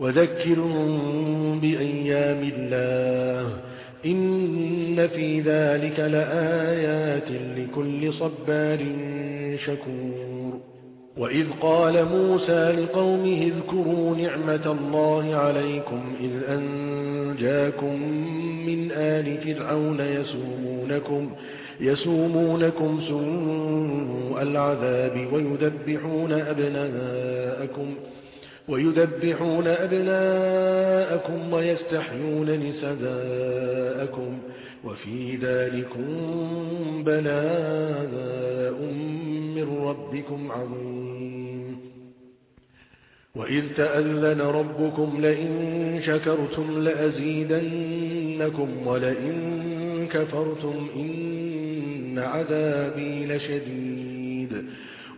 وذكرهم بأيام الله إن في ذلك لآيات لكل صبار شكور. وإذ قال موسى لقومه اذكروا نعمة الله عليكم إذ أنجاكم من آل فرعون يسومونكم يسومونكم سوء العذاب ويذبحون أبناءكم أبناءكم ويستحيون نساءكم وفي ذلكم بلاء من ربكم عظيم. وإذ تأذن ربكم لئن شكرتم لأزيدنكم ولئن كفرتم إن عذابي لشديد.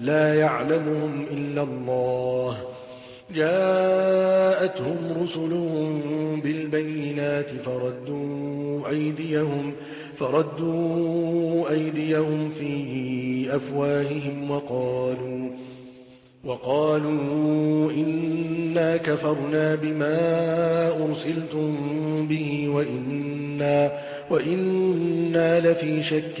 لا يعلمهم إلا الله. جاءتهم رسلهم بالبينات فردوا أيديهم فردوا أيديهم في أفواههم وقالوا وقالوا إنا كفرنا بما أرسلتم به وإنا, وإنا لفي شك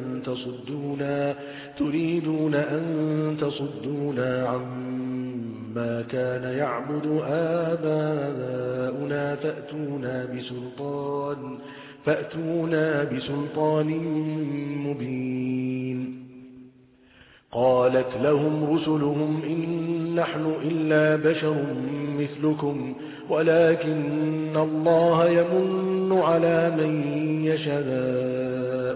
تصدونا تريدون أن تصدونا عما كان يعبد آباؤنا فأتونا بسلطان فأتونا بسلطان مبين. قالت لهم رسلهم إن نحن إلا بشر مثلكم ولكن الله يمن على من يشاء.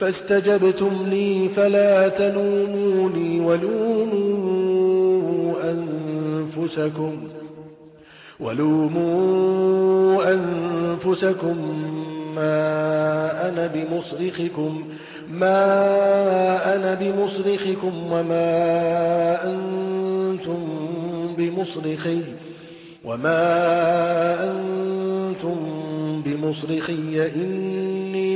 فاستجبتم لي فلا تلوموني ولوموا أنفسكم ولوموا أنفسكم ما أنا بمصرخكم ما أنا بمصرخكم وما أنتم بمصرخي وما أنتم بمصرخي إني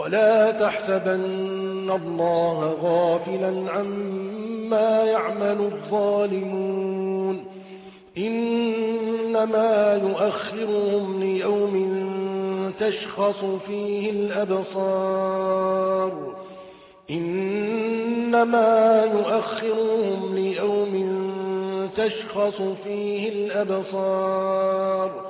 ولا تحسبن الله غافلا عما يعمل الظالمون. إنما يؤخرهم ليوم تشخص فيه الأبصار. إنما يؤخرهم ليوم تشخص فيه الأبصار.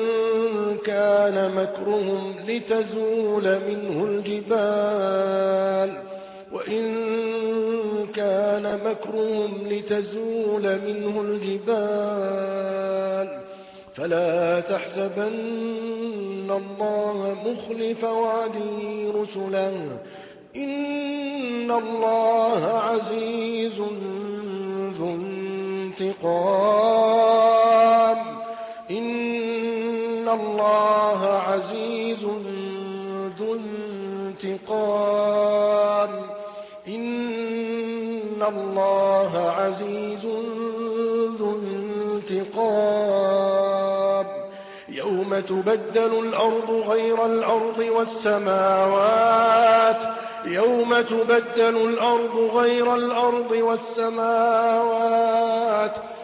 كان مكرهم لتزول منه الجبال. وإن كان مكرهم لتزول منه الجبال. فلا تحسبن الله مخلف وعده رسله. إن الله عزيز ذو انتقام. الله عزيز ذو انتقام. إن الله عزيز ذو انتقام. يوم تبدل الأرض غير الأرض والسماوات. يوم تبدل الأرض غير الأرض والسماوات.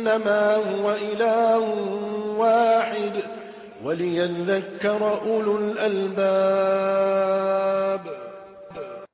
أنما هو إله واحد وليذكر أولو الألباب.